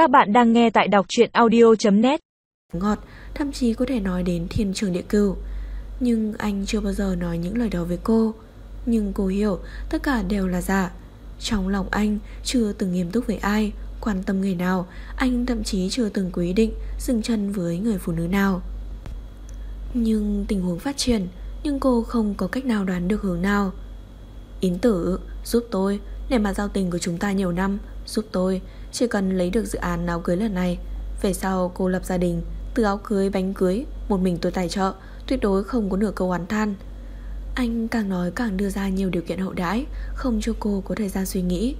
Các bạn đang nghe tại đọc truyện audio.net Ngọt, thậm chí có thể nói đến thiên trường địa cửu. Nhưng anh chưa bao giờ nói những lời đó với cô. Nhưng cô hiểu tất cả đều là giả. Trong lòng anh chưa từng nghiêm túc với ai Quan tâm người nào. Anh thậm chí chưa từng quyết định Dừng chân với người phụ nữ nào. Nhưng tình huống phát triển Nhưng cô không có cách nào đoán được hướng nào. Yến tử giúp tôi Để mà giao tình của chúng ta nhiều năm Giúp tôi, Chỉ cần lấy được dự án áo cưới lần này. Về sau, cô lập gia đình, Từ áo cưới, bánh cưới, Một mình tôi tài trợ, Tuyệt đối không có nửa câu oán than. Anh càng nói càng đưa ra nhiều điều kiện hậu đãi, Không cho cô có thời gian suy nghĩ.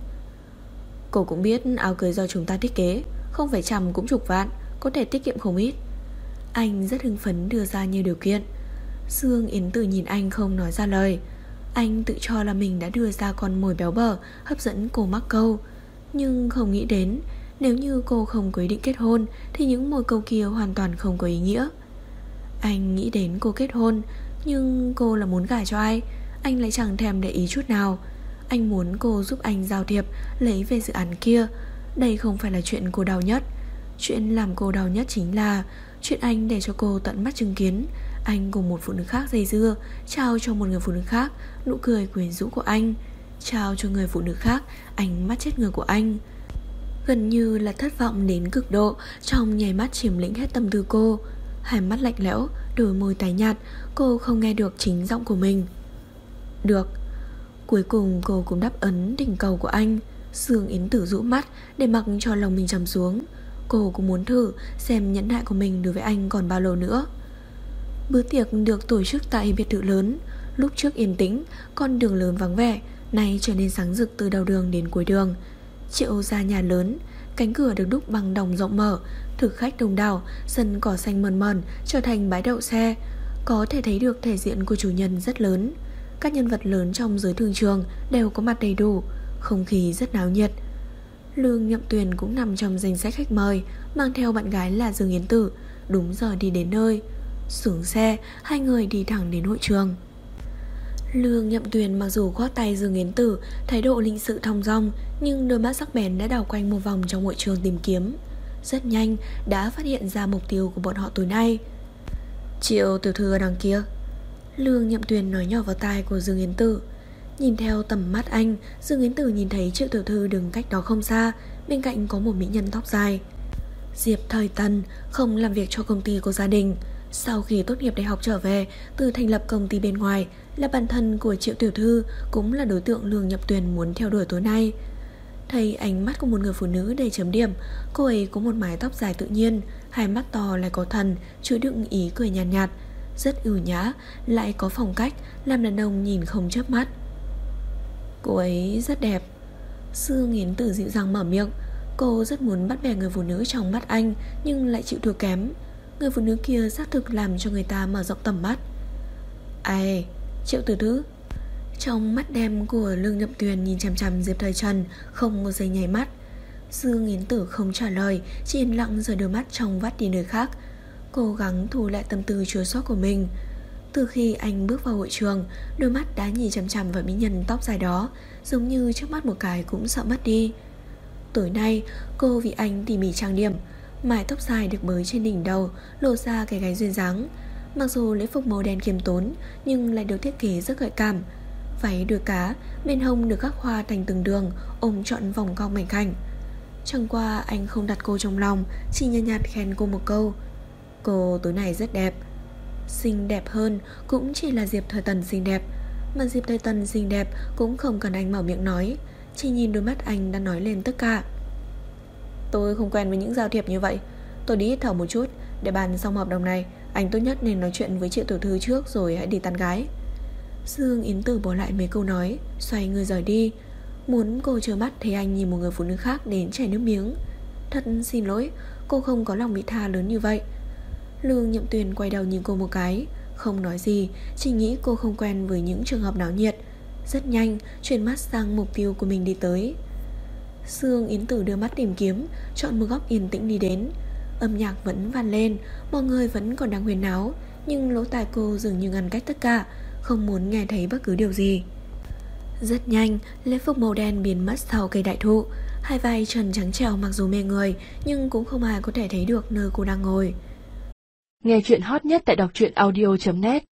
Cô cũng biết áo cưới do chúng ta thiết kế, Không phải trăm cũng chục vạn, Có thể tiết kiệm không ít. Anh rất hưng phấn đưa ra nhiều điều kiện. Dương Yến Tử nhìn anh không nói ra lời. Anh tự cho là mình đã đưa ra con mồi béo bở, Hấp dẫn cô mắc câu. Nhưng không nghĩ đến, Nếu như cô không quyết định kết hôn, Thì những mồi câu kia hoàn toàn không có ý nghĩa. Anh nghĩ đến cô kết hôn, Nhưng cô là muốn gả cho ai? Anh lại chẳng thèm để ý chút nào. Anh muốn cô giúp anh giao thiệp, Lấy về dự án kia. Đây không phải là chuyện cô đau nhất. Chuyện làm cô đau nhất chính là Chuyện anh để cho cô tận mắt chứng kiến. Anh cùng một phụ nữ khác dây dưa, Trao cho một người phụ nữ khác Nụ cười quyến rũ của anh. Trao cho người phụ nữ khác, Ánh mắt chết người của anh. Gần như là thất vọng đến cực độ, Trong nhảy mắt chiếm lĩnh hết tâm tư cô. Hai mắt lạnh lẽo, Đôi môi tái nhạt, Cô không nghe được chính giọng của mình. Được. Cuối cùng cô cũng đáp ấn đỉnh cầu của anh. Sương Yến Tử rũ mắt, Để mặc cho lòng mình trầm xuống. Cô cũng muốn thử xem nhẫn nại của mình đối với anh còn bao lâu nữa. Bữa tiệc được tổ chức tại biệt thự lớn. Lúc trước yên tĩnh, Con đường lớn vắng vẻ Nay trở nên sáng rực từ đầu đường đến cuối đường. Triệu ra nhà lớn, Cánh cửa được đúc bằng đồng rộng mở, Thực khách đông đảo, Sân cỏ xanh mờn mờn Trở thành bãi đậu xe. Có thể thấy được thể diện của chủ nhân rất lớn. Các nhân vật lớn trong giới thương trường Đều có mặt đầy đủ, Không khí rất náo nhiệt. Lương Nhậm Tuyền cũng nằm trong danh sách khách mời, Mang theo bạn gái là Dương Yến Tử, Đúng giờ đi đến nơi. Xuống xe, Hai người đi thẳng đến hội trường. Lương Nhậm Tuyền mặc dù gót tay Dương Yến Tử, Thái độ lịch sự thong dong, Nhưng đôi mắt sắc bén đã đảo quanh một vòng trong hội trường tìm kiếm. Rất nhanh, Đã phát hiện ra mục tiêu của bọn họ tối nay. Triệu tiểu thư ở đằng kia. Lương Nhậm Tuyền nói nhỏ vào tai của Dương Yến Tử. Nhìn theo tầm mắt anh, Dương Yến Tử nhìn thấy triệu tiểu thư đứng cách đó không xa, Bên cạnh có một mỹ nhân tóc dài. Diệp thời tân Không làm việc cho công ty của gia đình. Sau khi tốt nghiệp đại học trở về Từ thành lập công ty bên ngoài Là bản thân của triệu tiểu thư Cũng là đối tượng lương nhập tuyển muốn theo đuổi tối nay. Thấy ánh mắt của một người phụ nữ đầy chấm điểm Cô ấy có một mái tóc dài tự nhiên Hai mắt to lại có thần Chứa đựng ý cười nhàn nhạt, nhạt Rất ưu nhã Lại có phong cách Làm đàn ông nhìn không chớp mắt. Cô ấy rất đẹp. Sư nghiến Tử dịu dàng mở miệng Cô rất muốn bắt bẻ người phụ nữ trong mắt anh Nhưng lại chịu thua kém. Người phụ nữ kia xác thực làm cho người ta mở rộng tầm mắt. Ai, Triệu tử thứ Trong mắt đem của Lương Nhậm Tuyền nhìn chằm chằm Diệp Thời Trần, Không một giây nháy mắt. Dương Yến Tử không trả lời, Chỉ yên lặng rời đôi mắt trong vắt đi nơi khác, Cố gắng thu lại tâm tư chua xót của mình. Từ khi anh bước vào hội trường, Đôi mắt đã nhìn chằm chằm vào mỹ nhân tóc dài đó, Giống như trước mắt một cái cũng sợ mất đi. Tối nay, cô vì anh tỉ mỉ trang điểm Mái tóc dài được bới trên đỉnh đầu, Lộ ra cái gáy duyên dáng. Mặc dù lễ phục màu đen kiềm tốn, Nhưng lại được thiết kế rất gợi cảm. Váy đuôi cá, Bên hông được khắc hoa thành từng đường, Ôm trọn vòng cong mảnh khảnh. Chẳng qua anh không đặt cô trong lòng, Chỉ nhạt nhạt khen cô một câu. Cô tối nay rất đẹp. Xinh đẹp hơn cũng chỉ là Diệp Thời Tần xinh đẹp. Mà Diệp Thời Tần xinh đẹp cũng không cần anh mở miệng nói. Chỉ nhìn đôi mắt anh đã nói lên tất cả. Tôi không quen với những giao thiệp như vậy. Tôi đi hít thở một chút, Để bàn xong hợp đồng này, Anh tốt nhất nên nói chuyện với triệu tiểu thư trước Rồi hãy đi tán gái. Dương Yến Tử bỏ lại mấy câu nói, Xoay người rời đi. Muốn cô trơ mắt thấy anh nhìn một người phụ nữ khác đến chảy nước miếng. Thật xin lỗi, Cô không có lòng bị tha lớn như vậy. Lương Nhậm Tuyền quay đầu nhìn cô một cái, Không nói gì, Chỉ nghĩ cô không quen với những trường hợp náo nhiệt. Rất nhanh, Chuyển mắt sang mục tiêu của mình đi tới. Sương Yến Tử đưa mắt tìm kiếm Chọn một góc yên tĩnh đi đến. Âm nhạc vẫn vang lên Mọi người vẫn còn đang huyền náo Nhưng lỗ tai cô dường như ngăn cách tất cả Không muốn nghe thấy bất cứ điều gì. Rất nhanh Lễ phục màu đen biến mất sau cây đại thụ. Hai vai trần trắng trèo, mặc dù mê người Nhưng cũng không ai có thể thấy được nơi cô đang ngồi. Nghe chuyện hot nhất tại đọc truyện audio.net